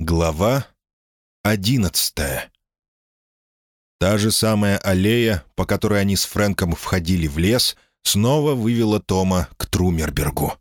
Глава одиннадцатая Та же самая аллея, по которой они с Фрэнком входили в лес, снова вывела Тома к Трумербергу.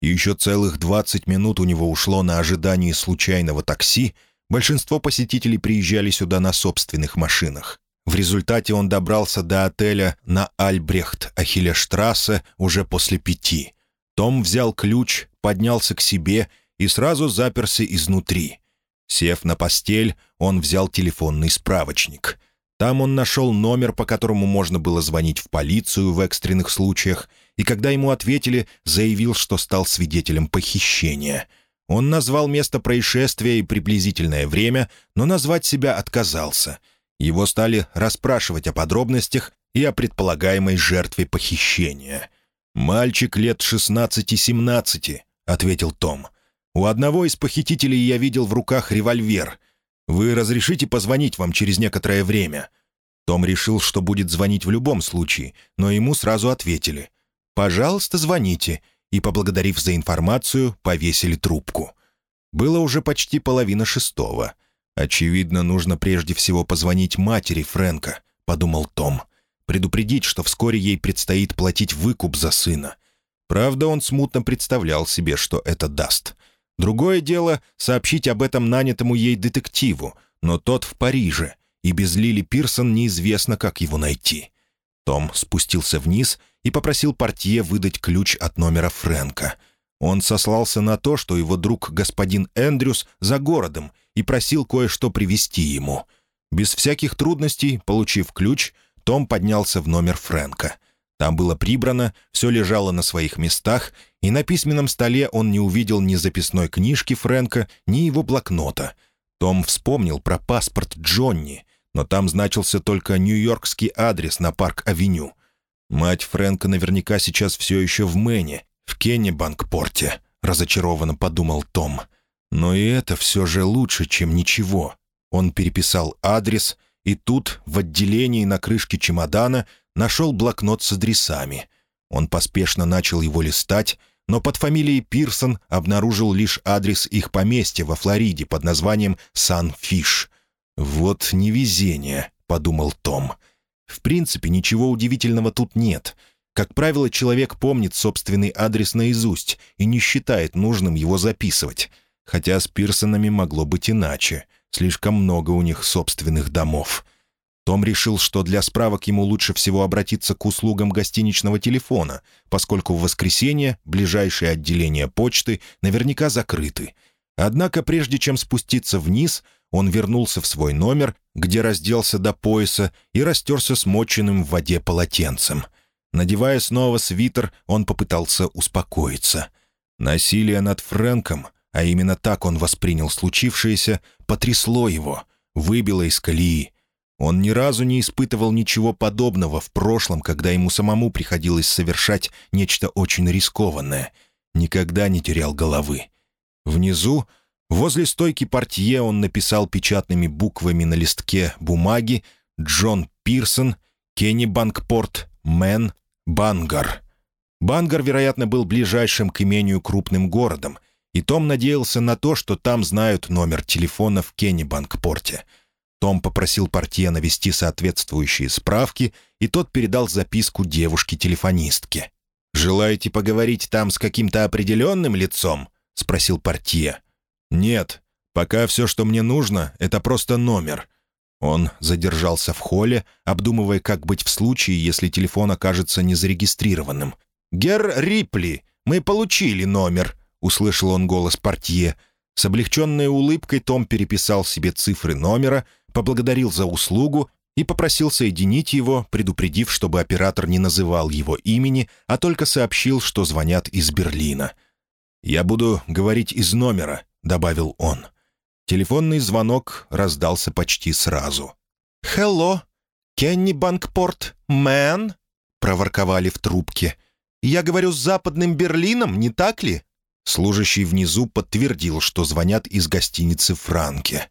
И еще целых двадцать минут у него ушло на ожидание случайного такси, большинство посетителей приезжали сюда на собственных машинах. В результате он добрался до отеля на Альбрехт-Ахиллештрассе уже после пяти. Том взял ключ, поднялся к себе и сразу заперся изнутри — Сев на постель, он взял телефонный справочник. Там он нашел номер, по которому можно было звонить в полицию в экстренных случаях, и когда ему ответили, заявил, что стал свидетелем похищения. Он назвал место происшествия и приблизительное время, но назвать себя отказался. Его стали расспрашивать о подробностях и о предполагаемой жертве похищения. «Мальчик лет 16-17», — ответил Том. У одного из похитителей я видел в руках револьвер. Вы разрешите позвонить вам через некоторое время?» Том решил, что будет звонить в любом случае, но ему сразу ответили. «Пожалуйста, звоните», и, поблагодарив за информацию, повесили трубку. Было уже почти половина шестого. «Очевидно, нужно прежде всего позвонить матери Фрэнка», — подумал Том. «Предупредить, что вскоре ей предстоит платить выкуп за сына». Правда, он смутно представлял себе, что это даст. Другое дело — сообщить об этом нанятому ей детективу, но тот в Париже, и без Лили Пирсон неизвестно, как его найти. Том спустился вниз и попросил портье выдать ключ от номера Фрэнка. Он сослался на то, что его друг господин Эндрюс за городом и просил кое-что привезти ему. Без всяких трудностей, получив ключ, том поднялся в номер Фрэнка. Там было прибрано, все лежало на своих местах, и на письменном столе он не увидел ни записной книжки Фрэнка, ни его блокнота. Том вспомнил про паспорт Джонни, но там значился только нью-йоркский адрес на Парк-авеню. Мать Фрэнка наверняка сейчас все еще в Мэне, в Кеннебанкпорте, разочарованно подумал Том. Но и это все же лучше, чем ничего. Он переписал адрес, и тут, в отделении на крышке чемодана, нашел блокнот с адресами. Он поспешно начал его листать, но под фамилией Пирсон обнаружил лишь адрес их поместья во Флориде под названием «Сан-Фиш». «Вот невезение», — подумал Том. «В принципе, ничего удивительного тут нет. Как правило, человек помнит собственный адрес наизусть и не считает нужным его записывать. Хотя с Пирсонами могло быть иначе. Слишком много у них собственных домов». Том решил, что для справок ему лучше всего обратиться к услугам гостиничного телефона, поскольку в воскресенье ближайшие отделения почты наверняка закрыты. Однако прежде чем спуститься вниз, он вернулся в свой номер, где разделся до пояса и растерся смоченным в воде полотенцем. Надевая снова свитер, он попытался успокоиться. Насилие над Фрэнком, а именно так он воспринял случившееся, потрясло его, выбило из колеи, он ни разу не испытывал ничего подобного в прошлом, когда ему самому приходилось совершать нечто очень рискованное. Никогда не терял головы. Внизу, возле стойки портье, он написал печатными буквами на листке бумаги «Джон Пирсон, Кенни Банкпорт, Мэн, Бангар». Бангар, вероятно, был ближайшим к имению крупным городом, и Том надеялся на то, что там знают номер телефона в Кенни Банкпорте — том попросил портье навести соответствующие справки, и тот передал записку девушке-телефонистке. «Желаете поговорить там с каким-то определенным лицом?» — спросил портье. «Нет. Пока все, что мне нужно, это просто номер». Он задержался в холле, обдумывая, как быть в случае, если телефон окажется незарегистрированным. «Гер Рипли, мы получили номер», — услышал он голос портье. С облегченной улыбкой Том переписал себе цифры номера, поблагодарил за услугу и попросил соединить его, предупредив, чтобы оператор не называл его имени, а только сообщил, что звонят из Берлина. «Я буду говорить из номера», — добавил он. Телефонный звонок раздался почти сразу. «Хелло, Кенни Банкпорт, мэн?» — проворковали в трубке. «Я говорю с Западным Берлином, не так ли?» Служащий внизу подтвердил, что звонят из гостиницы «Франке».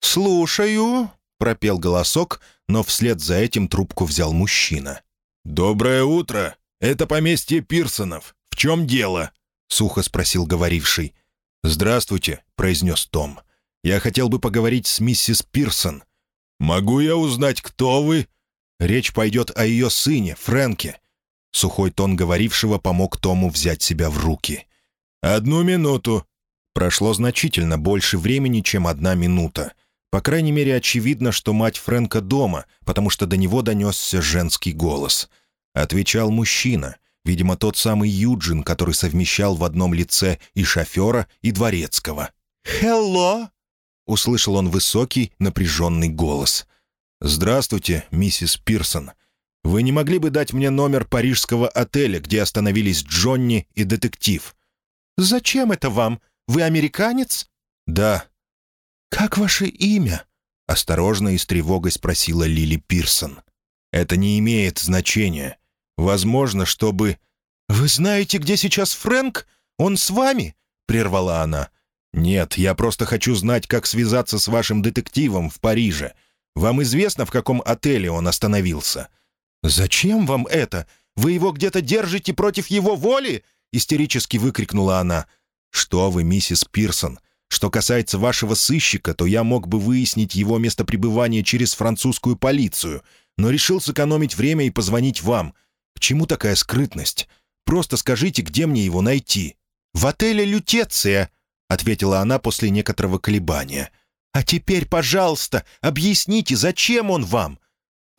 «Слушаю», — пропел голосок, но вслед за этим трубку взял мужчина. «Доброе утро! Это поместье Пирсонов. В чем дело?» — сухо спросил говоривший. «Здравствуйте», — произнес Том. Я хотел бы поговорить с миссис Пирсон». «Могу я узнать, кто вы?» «Речь пойдет о ее сыне, Фрэнке». Сухой тон говорившего помог Тому взять себя в руки. «Одну минуту». Прошло значительно больше времени, чем одна минута. По крайней мере, очевидно, что мать Фрэнка дома, потому что до него донесся женский голос. Отвечал мужчина, видимо, тот самый Юджин, который совмещал в одном лице и шофера, и дворецкого. «Хелло!» — услышал он высокий, напряженный голос. «Здравствуйте, миссис Пирсон. Вы не могли бы дать мне номер парижского отеля, где остановились Джонни и детектив?» «Зачем это вам? Вы американец?» «Да». «Как ваше имя?» — осторожно и с тревогой спросила Лили Пирсон. «Это не имеет значения. Возможно, чтобы...» «Вы знаете, где сейчас Фрэнк? Он с вами?» — прервала она. «Нет, я просто хочу знать, как связаться с вашим детективом в Париже. Вам известно, в каком отеле он остановился?» «Зачем вам это? Вы его где-то держите против его воли?» — истерически выкрикнула она. «Что вы, миссис Пирсон? Что касается вашего сыщика, то я мог бы выяснить его место пребывания через французскую полицию, но решил сэкономить время и позвонить вам. К чему такая скрытность? Просто скажите, где мне его найти?» «В отеле «Лютеция», — ответила она после некоторого колебания. «А теперь, пожалуйста, объясните, зачем он вам?»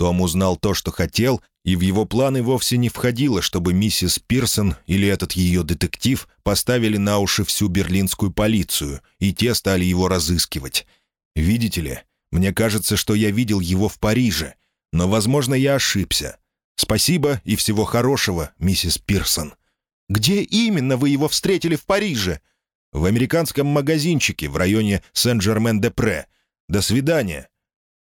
Том узнал то, что хотел, и в его планы вовсе не входило, чтобы миссис Пирсон или этот ее детектив поставили на уши всю берлинскую полицию, и те стали его разыскивать. «Видите ли, мне кажется, что я видел его в Париже, но, возможно, я ошибся. Спасибо и всего хорошего, миссис Пирсон». «Где именно вы его встретили в Париже?» «В американском магазинчике в районе Сен-Жермен-де-Пре. До свидания».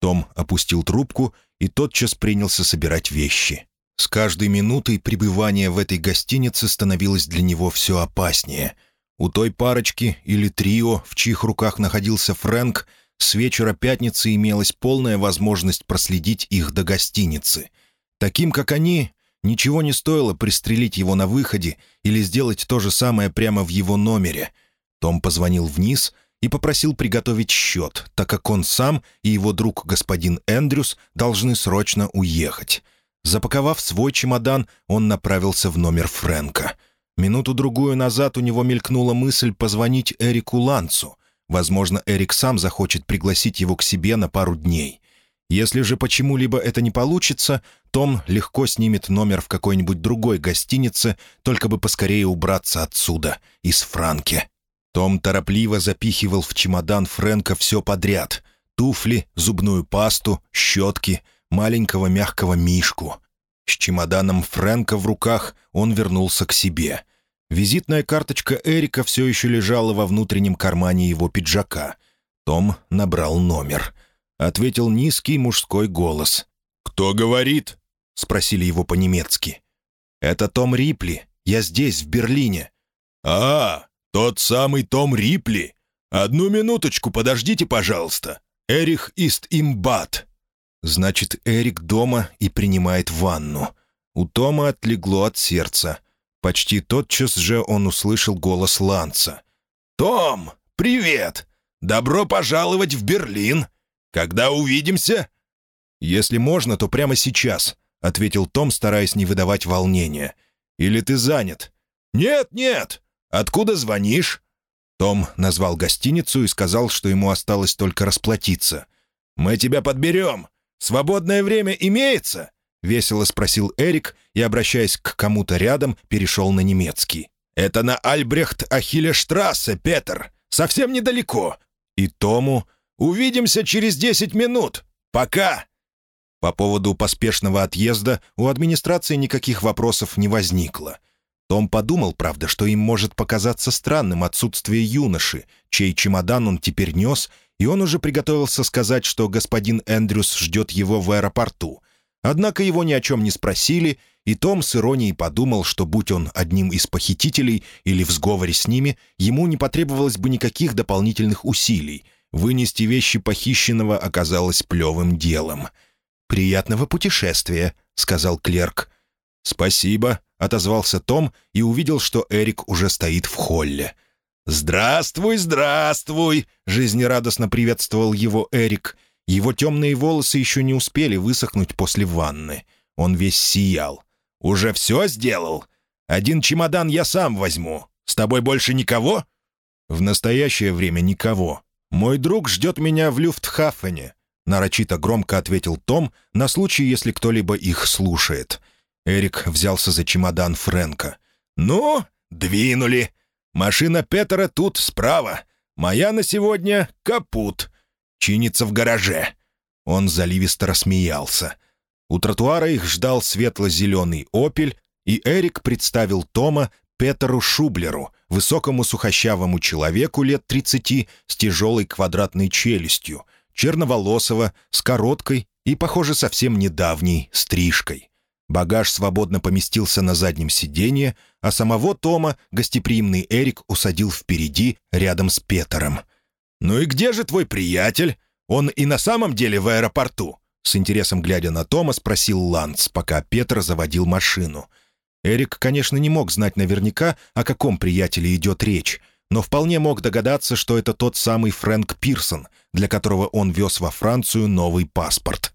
Том опустил трубку и тотчас принялся собирать вещи. С каждой минутой пребывания в этой гостинице становилось для него все опаснее. У той парочки или трио, в чьих руках находился Фрэнк, с вечера пятницы имелась полная возможность проследить их до гостиницы. Таким, как они, ничего не стоило пристрелить его на выходе или сделать то же самое прямо в его номере. Том позвонил вниз — и попросил приготовить счет, так как он сам и его друг господин Эндрюс должны срочно уехать. Запаковав свой чемодан, он направился в номер Фрэнка. Минуту-другую назад у него мелькнула мысль позвонить Эрику Лансу. Возможно, Эрик сам захочет пригласить его к себе на пару дней. Если же почему-либо это не получится, Том легко снимет номер в какой-нибудь другой гостинице, только бы поскорее убраться отсюда, из Франки. Том торопливо запихивал в чемодан Фрэнка все подряд — туфли, зубную пасту, щетки, маленького мягкого мишку. С чемоданом Фрэнка в руках он вернулся к себе. Визитная карточка Эрика все еще лежала во внутреннем кармане его пиджака. Том набрал номер. Ответил низкий мужской голос. «Кто говорит?» — спросили его по-немецки. «Это Том Рипли. Я здесь, в Берлине». «А, «Тот самый Том Рипли? Одну минуточку, подождите, пожалуйста. Эрих ист имбат». Значит, Эрик дома и принимает ванну. У Тома отлегло от сердца. Почти тотчас же он услышал голос Ланца. «Том, привет! Добро пожаловать в Берлин! Когда увидимся?» «Если можно, то прямо сейчас», — ответил Том, стараясь не выдавать волнения. «Или ты занят?» «Нет, нет, «Откуда звонишь?» Том назвал гостиницу и сказал, что ему осталось только расплатиться. «Мы тебя подберем. Свободное время имеется?» — весело спросил Эрик и, обращаясь к кому-то рядом, перешел на немецкий. «Это на Альбрехт-Ахиллештрассе, Петер. Совсем недалеко. И Тому...» «Увидимся через десять минут. Пока!» По поводу поспешного отъезда у администрации никаких вопросов не возникло. Том подумал, правда, что им может показаться странным отсутствие юноши, чей чемодан он теперь нес, и он уже приготовился сказать, что господин Эндрюс ждет его в аэропорту. Однако его ни о чем не спросили, и Том с иронией подумал, что будь он одним из похитителей или в сговоре с ними, ему не потребовалось бы никаких дополнительных усилий. Вынести вещи похищенного оказалось плевым делом. «Приятного путешествия», — сказал клерк. «Спасибо», — отозвался Том и увидел, что Эрик уже стоит в холле. «Здравствуй, здравствуй!» — жизнерадостно приветствовал его Эрик. Его темные волосы еще не успели высохнуть после ванны. Он весь сиял. «Уже все сделал? Один чемодан я сам возьму. С тобой больше никого?» «В настоящее время никого. Мой друг ждет меня в Люфтхафене», — нарочито громко ответил Том на случай, если кто-либо их слушает. Эрик взялся за чемодан Фрэнка. «Ну, двинули. Машина Петера тут справа. Моя на сегодня — капут. Чинится в гараже». Он заливисто рассмеялся. У тротуара их ждал светло-зеленый «Опель», и Эрик представил Тома Петеру Шублеру, высокому сухощавому человеку лет 30 с тяжелой квадратной челюстью, черноволосого, с короткой и, похоже, совсем недавней стрижкой. Багаж свободно поместился на заднем сиденье, а самого Тома гостеприимный Эрик усадил впереди, рядом с Петером. «Ну и где же твой приятель? Он и на самом деле в аэропорту?» С интересом глядя на Тома, спросил Ланц, пока Петр заводил машину. Эрик, конечно, не мог знать наверняка, о каком приятеле идет речь, но вполне мог догадаться, что это тот самый Фрэнк Пирсон, для которого он вез во Францию новый паспорт.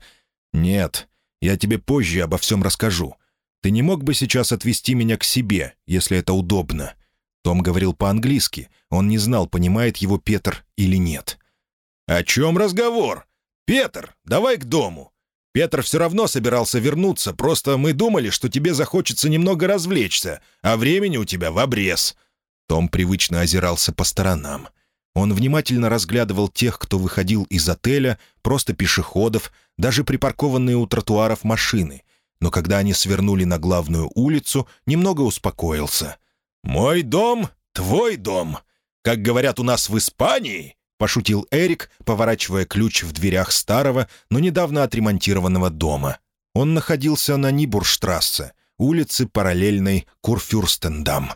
«Нет, я тебе позже обо всем расскажу. Ты не мог бы сейчас отвезти меня к себе, если это удобно?» Том говорил по-английски. Он не знал, понимает его Петр или нет. «О чем разговор? «Петр, давай к дому!» Петр все равно собирался вернуться, просто мы думали, что тебе захочется немного развлечься, а времени у тебя в обрез». Том привычно озирался по сторонам. Он внимательно разглядывал тех, кто выходил из отеля, просто пешеходов, даже припаркованные у тротуаров машины. Но когда они свернули на главную улицу, немного успокоился. «Мой дом — твой дом. Как говорят у нас в Испании, пошутил Эрик, поворачивая ключ в дверях старого, но недавно отремонтированного дома. Он находился на Нибурштрассе, улице параллельной Курфюрстендам.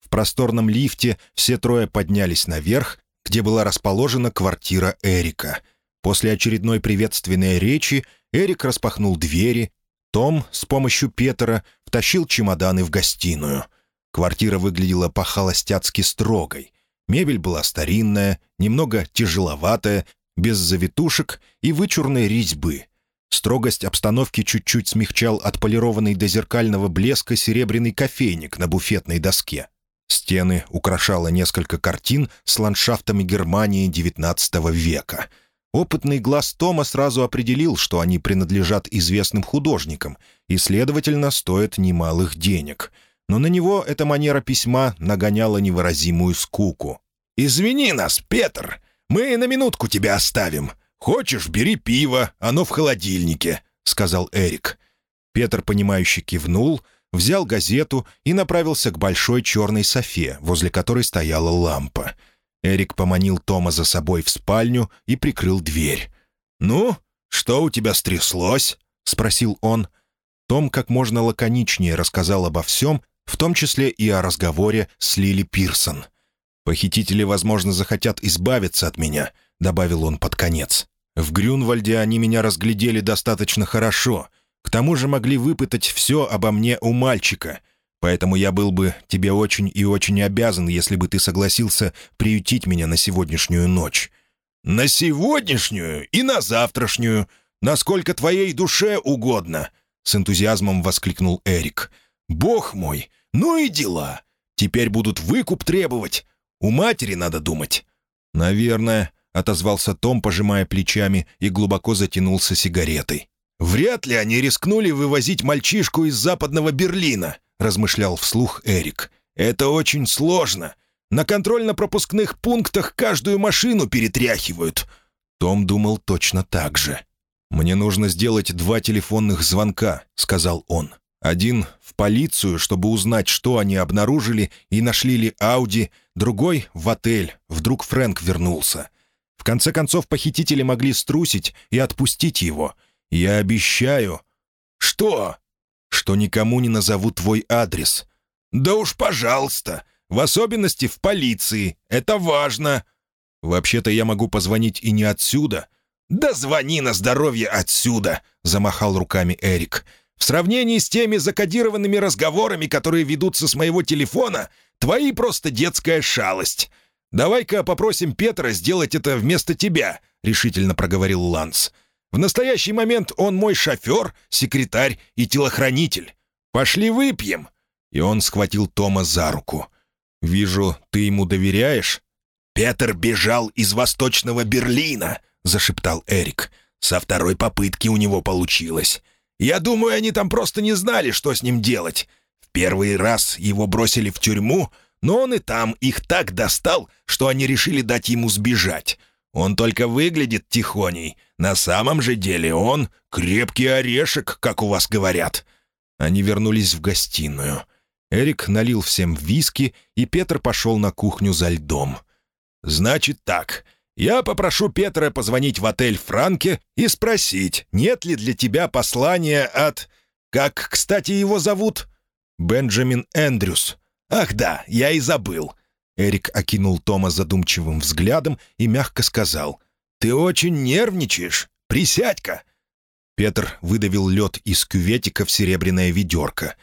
В просторном лифте все трое поднялись наверх, где была расположена квартира Эрика. После очередной приветственной речи Эрик распахнул двери, том с помощью Петера втащил чемоданы в гостиную. Квартира выглядела по-холостяцки строгой. Мебель была старинная, немного тяжеловатая, без завитушек и вычурной резьбы. Строгость обстановки чуть-чуть смягчал отполированный до зеркального блеска серебряный кофейник на буфетной доске. Стены украшало несколько картин с ландшафтами Германии XIX века. Опытный глаз Тома сразу определил, что они принадлежат известным художникам и, следовательно, стоят немалых денег — но на него эта манера письма нагоняла невыразимую скуку. «Извини нас, Петр, мы на минутку тебя оставим. Хочешь, бери пиво, оно в холодильнике», — сказал Эрик. Петр, понимающе кивнул, взял газету и направился к большой черной софе, возле которой стояла лампа. Эрик поманил Тома за собой в спальню и прикрыл дверь. «Ну, что у тебя стряслось?» — спросил он. Том как можно лаконичнее рассказал обо всем, в том числе и о разговоре с Лили Пирсон. «Похитители, возможно, захотят избавиться от меня», — добавил он под конец. «В Грюнвальде они меня разглядели достаточно хорошо. К тому же могли выпытать все обо мне у мальчика. Поэтому я был бы тебе очень и очень обязан, если бы ты согласился приютить меня на сегодняшнюю ночь». «На сегодняшнюю и на завтрашнюю, насколько твоей душе угодно», — с энтузиазмом воскликнул Эрик. «Бог мой, ну и дела. Теперь будут выкуп требовать. У матери надо думать». «Наверное», — отозвался Том, пожимая плечами, и глубоко затянулся сигаретой. «Вряд ли они рискнули вывозить мальчишку из западного Берлина», — размышлял вслух Эрик. «Это очень сложно. На контрольно-пропускных пунктах каждую машину перетряхивают». Том думал точно так же. «Мне нужно сделать два телефонных звонка», — сказал он. Один в полицию, чтобы узнать, что они обнаружили и нашли ли Ауди, другой — в отель, вдруг Фрэнк вернулся. В конце концов, похитители могли струсить и отпустить его. Я обещаю... Что? Что никому не назову твой адрес. Да уж, пожалуйста. В особенности в полиции. Это важно. Вообще-то я могу позвонить и не отсюда. Да звони на здоровье отсюда, замахал руками Эрик. В сравнении с теми закодированными разговорами, которые ведутся с моего телефона, твои просто детская шалость. давай-ка попросим Петра сделать это вместо тебя», — решительно проговорил Ланс. «В настоящий момент он мой шофер, секретарь и телохранитель. Пошли выпьем». И он схватил Тома за руку. «Вижу, ты ему доверяешь?» «Петр бежал из Восточного Берлина», — зашептал Эрик. «Со второй попытки у него получилось. Я думаю, они там просто не знали, что с ним делать. В первый раз его бросили в тюрьму, но он и там их так достал, что они решили дать ему сбежать. Он только выглядит тихоней. На самом же деле он крепкий орешек, как у вас говорят». Они вернулись в гостиную. Эрик налил всем виски, и Петр пошел на кухню за льдом. «Значит так. Я попрошу Петра позвонить в отель «Франке» и спросить, нет ли для тебя послания от... Как, кстати, его зовут?» «Бенджамин Эндрюс». «Ах да, я и забыл». Эрик окинул Тома задумчивым взглядом и мягко сказал. «Ты очень нервничаешь. Присядь-ка». Петр выдавил лед из кюветика в серебряное ведерко.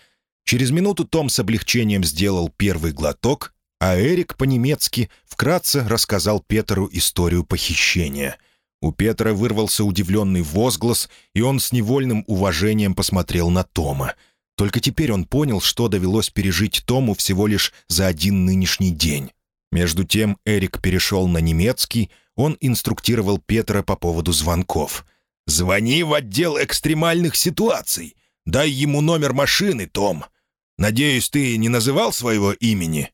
Через минуту Том с облегчением сделал первый глоток, а Эрик по-немецки вкратце рассказал Петру историю похищения. У Петра вырвался удивленный возглас, и он с невольным уважением посмотрел на Тома. Только теперь он понял, что довелось пережить Тому всего лишь за один нынешний день. Между тем Эрик перешел на немецкий, он инструктировал Петра по поводу звонков. «Звони в отдел экстремальных ситуаций. Дай ему номер машины, Том. Надеюсь, ты не называл своего имени?»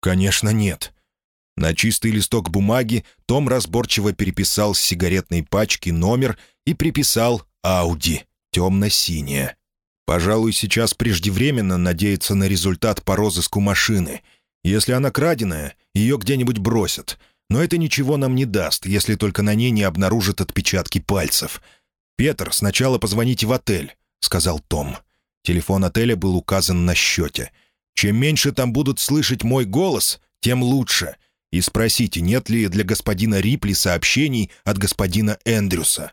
«Конечно, нет». На чистый листок бумаги Том разборчиво переписал с сигаретной пачки номер и приписал «Ауди» темно-синяя. Пожалуй, сейчас преждевременно надеяться на результат по розыску машины. Если она краденая, ее где-нибудь бросят. Но это ничего нам не даст, если только на ней не обнаружат отпечатки пальцев. «Петр, сначала позвоните в отель», — сказал Том. Телефон отеля был указан на счете — чем меньше там будут слышать мой голос, тем лучше. И спросите, нет ли для господина Рипли сообщений от господина Эндрюса».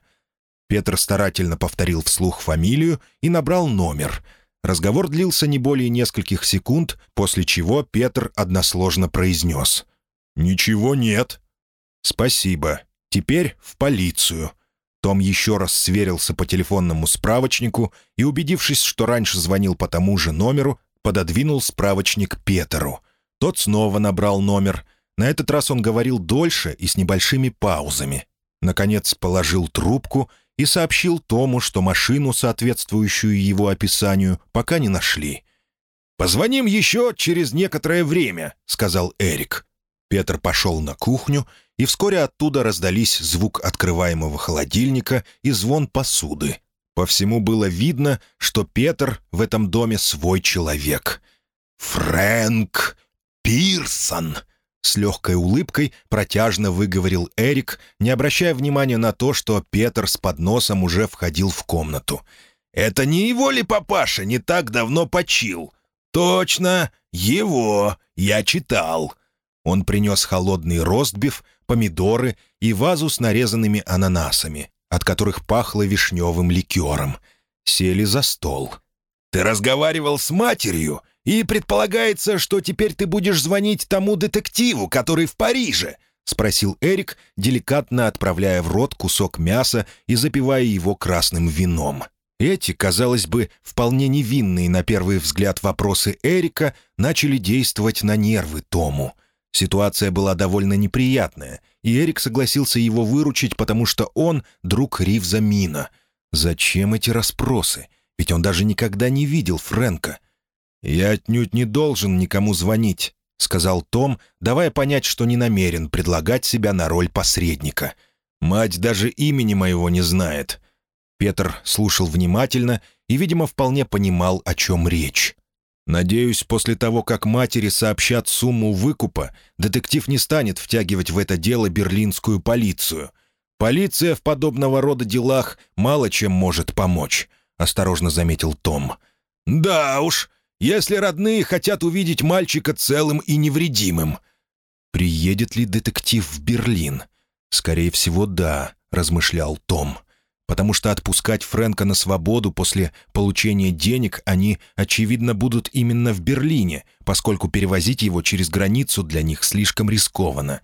Петр старательно повторил вслух фамилию и набрал номер. Разговор длился не более нескольких секунд, после чего Петр односложно произнес. «Ничего нет». «Спасибо. Теперь в полицию». Том еще раз сверился по телефонному справочнику и, убедившись, что раньше звонил по тому же номеру, пододвинул справочник Петеру. Тот снова набрал номер. На этот раз он говорил дольше и с небольшими паузами. Наконец положил трубку и сообщил Тому, что машину, соответствующую его описанию, пока не нашли. «Позвоним еще через некоторое время», — сказал Эрик. Петр пошел на кухню, и вскоре оттуда раздались звук открываемого холодильника и звон посуды. По всему было видно, что Петр в этом доме свой человек. «Фрэнк Пирсон!» С легкой улыбкой протяжно выговорил Эрик, не обращая внимания на то, что Петр с подносом уже входил в комнату. «Это не его ли папаша не так давно почил?» «Точно, его, я читал». Он принес холодный ростбиф, помидоры и вазу с нарезанными ананасами от которых пахло вишневым ликером. Сели за стол. «Ты разговаривал с матерью, и предполагается, что теперь ты будешь звонить тому детективу, который в Париже», — спросил Эрик, деликатно отправляя в рот кусок мяса и запивая его красным вином. Эти, казалось бы, вполне невинные на первый взгляд вопросы Эрика начали действовать на нервы Тому. Ситуация была довольно неприятная, и Эрик согласился его выручить, потому что он — друг Ривза Мина. Зачем эти расспросы? Ведь он даже никогда не видел Фрэнка. «Я отнюдь не должен никому звонить», — сказал Том, давая понять, что не намерен предлагать себя на роль посредника. «Мать даже имени моего не знает». Петр слушал внимательно и, видимо, вполне понимал, о чем речь. Надеюсь, после того, как матери сообщат сумму выкупа, детектив не станет втягивать в это дело берлинскую полицию. Полиция в подобного рода делах мало чем может помочь», — осторожно заметил Том. «Да уж, если родные хотят увидеть мальчика целым и невредимым». «Приедет ли детектив в Берлин?» «Скорее всего, да», — размышлял Том. потому что отпускать Фрэнка на свободу после получения денег они, очевидно, будут именно в Берлине, поскольку перевозить его через границу для них слишком рискованно.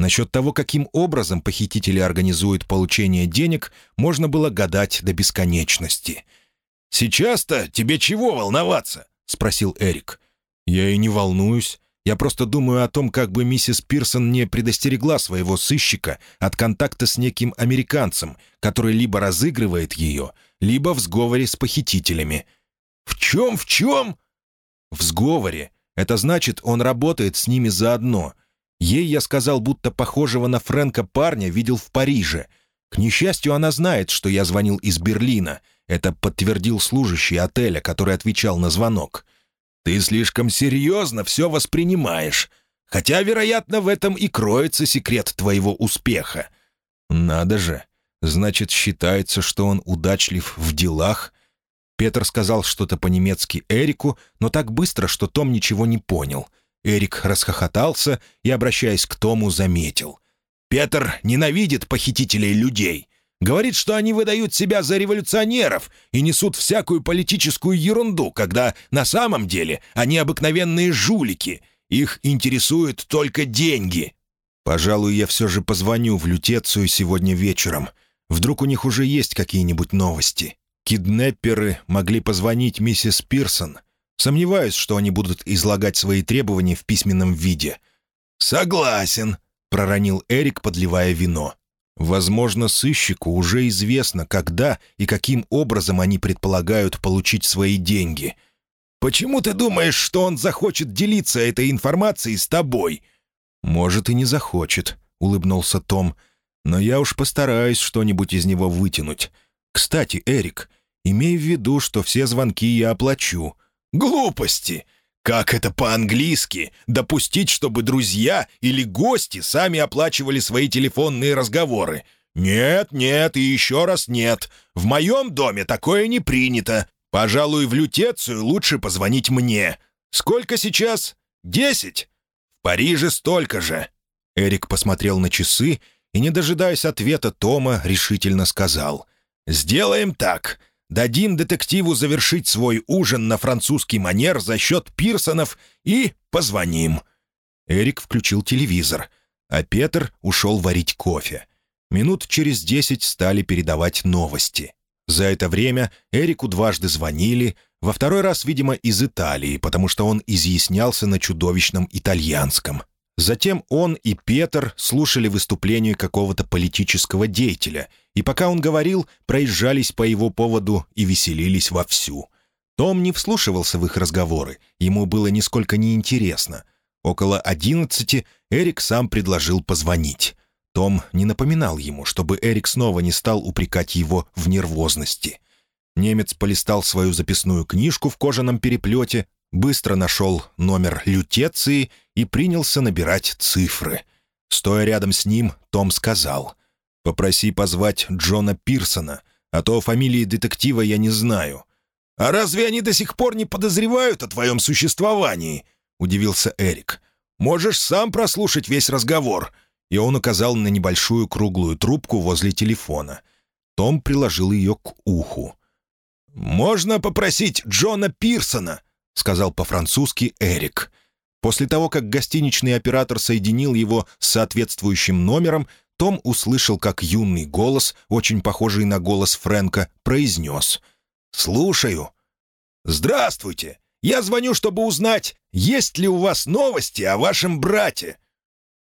Насчет того, каким образом похитители организуют получение денег, можно было гадать до бесконечности. «Сейчас-то тебе чего волноваться?» — спросил Эрик. «Я и не волнуюсь. Я просто думаю о том, как бы миссис Пирсон не предостерегла своего сыщика от контакта с неким американцем, который либо разыгрывает ее, либо в сговоре с похитителями. «В чем, в чем?» «В сговоре. Это значит, он работает с ними заодно. Ей я сказал, будто похожего на Фрэнка парня видел в Париже. К несчастью, она знает, что я звонил из Берлина. Это подтвердил служащий отеля, который отвечал на звонок. Ты слишком серьезно все воспринимаешь. Хотя, вероятно, в этом и кроется секрет твоего успеха». «Надо же. Значит, считается, что он удачлив в делах?» Петр сказал что-то по-немецки Эрику, но так быстро, что Том ничего не понял. Эрик расхохотался и, обращаясь к Тому, заметил. «Петр ненавидит похитителей людей. Говорит, что они выдают себя за революционеров и несут всякую политическую ерунду, когда на самом деле они обыкновенные жулики. Их интересуют только деньги. Пожалуй, я все же позвоню в Лютецию сегодня вечером. Вдруг у них уже есть какие-нибудь новости. Киднепперы могли позвонить миссис Пирсон. Сомневаюсь, что они будут излагать свои требования в письменном виде. «Согласен», — проронил Эрик, подливая вино. Возможно, сыщику уже известно, когда и каким образом они предполагают получить свои деньги. «Почему ты думаешь, что он захочет делиться этой информацией с тобой?» «Может, и не захочет», — улыбнулся Том. «Но я уж постараюсь что-нибудь из него вытянуть. Кстати, Эрик, имей в виду, что все звонки я оплачу». «Глупости! Как это по-английски? Допустить, чтобы друзья или гости сами оплачивали свои телефонные разговоры? Нет, нет и еще раз нет. В моем доме такое не принято. Пожалуй, в лютецию лучше позвонить мне. Сколько сейчас? Десять? В Париже столько же». Эрик посмотрел на часы и, не дожидаясь ответа Тома, решительно сказал. «Сделаем так. Дадим детективу завершить свой ужин на французский манер за счет Пирсонов и позвоним». Эрик включил телевизор, а Петр ушел варить кофе. Минут через десять стали передавать новости. За это время Эрику дважды звонили, во второй раз, видимо, из Италии, потому что он изъяснялся на чудовищном итальянском. Затем он и Петр слушали выступление какого-то политического деятеля, и пока он говорил, проезжались по его поводу и веселились вовсю. Том не вслушивался в их разговоры, ему было нисколько неинтересно. Около одиннадцати Эрик сам предложил позвонить. Том не напоминал ему, чтобы Эрик снова не стал упрекать его в нервозности. Немец полистал свою записную книжку в кожаном переплете, быстро нашел номер лютеции и принялся набирать цифры. Стоя рядом с ним, Том сказал, «Попроси позвать Джона Пирсона, а то фамилии детектива я не знаю». «А разве они до сих пор не подозревают о твоем существовании?» — удивился Эрик. «Можешь сам прослушать весь разговор». И он указал на небольшую круглую трубку возле телефона. Том приложил ее к уху. «Можно попросить Джона Пирсона?» — сказал по-французски Эрик. После того, как гостиничный оператор соединил его с соответствующим номером, том услышал, как юный голос, очень похожий на голос Фрэнка, произнес «Слушаю». «Здравствуйте! Я звоню, чтобы узнать, есть ли у вас новости о вашем брате».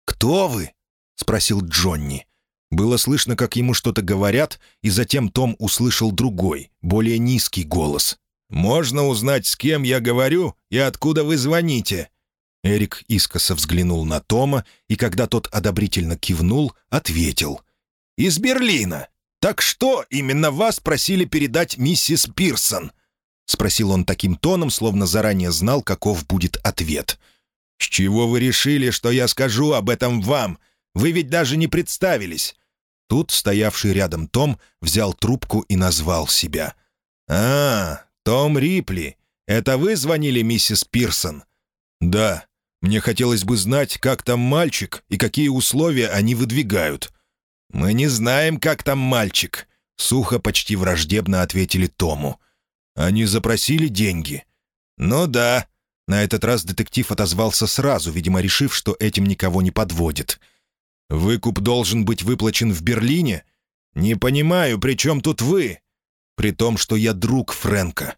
«Кто вы?» — спросил Джонни. Было слышно, как ему что-то говорят, и затем Том услышал другой, более низкий голос. «Можно узнать, с кем я говорю и откуда вы звоните?» Эрик искоса взглянул на Тома, и когда тот одобрительно кивнул, ответил. «Из Берлина. Так что именно вас просили передать миссис Пирсон?» — спросил он таким тоном, словно заранее знал, каков будет ответ. «С чего вы решили, что я скажу об этом вам? Вы ведь даже не представились». Тут стоявший рядом Том взял трубку и назвал себя. «А, «Том Рипли, это вы звонили миссис Пирсон?» «Да. Мне хотелось бы знать, как там мальчик и какие условия они выдвигают». «Мы не знаем, как там мальчик. — сухо, почти враждебно ответили Тому. «Они запросили деньги?» «Ну да». На этот раз детектив отозвался сразу, видимо, решив, что этим никого не подводит. «Выкуп должен быть выплачен в Берлине?» «Не понимаю, при чем тут вы?» «При том, что я друг Фрэнка».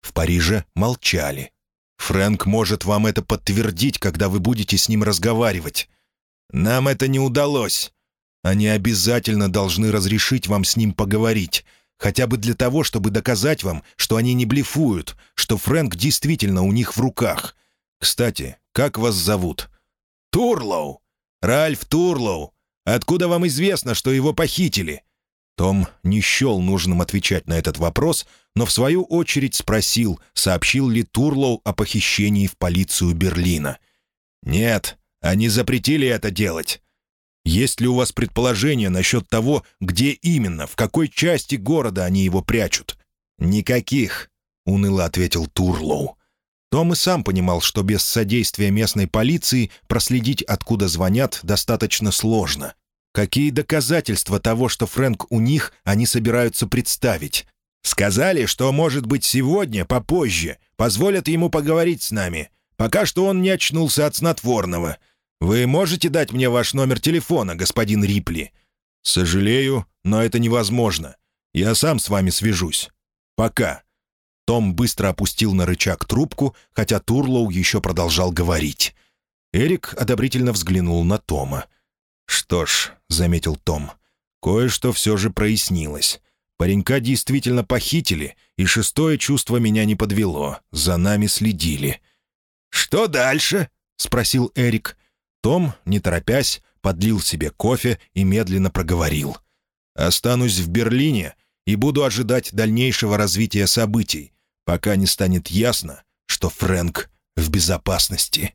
В Париже молчали. «Фрэнк может вам это подтвердить, когда вы будете с ним разговаривать». «Нам это не удалось. Они обязательно должны разрешить вам с ним поговорить, хотя бы для того, чтобы доказать вам, что они не блефуют, что Фрэнк действительно у них в руках. Кстати, как вас зовут?» «Турлоу! Ральф Турлоу! Откуда вам известно, что его похитили?» Том не счел нужным отвечать на этот вопрос, но в свою очередь спросил, сообщил ли Турлоу о похищении в полицию Берлина. «Нет, они запретили это делать. Есть ли у вас предположение насчет того, где именно, в какой части города они его прячут?» «Никаких», — уныло ответил Турлоу. Том и сам понимал, что без содействия местной полиции проследить, откуда звонят, достаточно сложно. Какие доказательства того, что Фрэнк у них, они собираются представить? Сказали, что, может быть, сегодня, попозже, позволят ему поговорить с нами. Пока что он не очнулся от снотворного. «Вы можете дать мне ваш номер телефона, господин Рипли?» «Сожалею, но это невозможно. Я сам с вами свяжусь. Пока». Том быстро опустил на рычаг трубку, хотя Турлоу еще продолжал говорить. Эрик одобрительно взглянул на Тома. «Что ж», — заметил Том, — «кое-что все же прояснилось. Паренька действительно похитили, и шестое чувство меня не подвело. За нами следили». «Что дальше?» — спросил Эрик. Том, не торопясь, подлил себе кофе и медленно проговорил. «Останусь в Берлине и буду ожидать дальнейшего развития событий, пока не станет ясно, что Фрэнк в безопасности».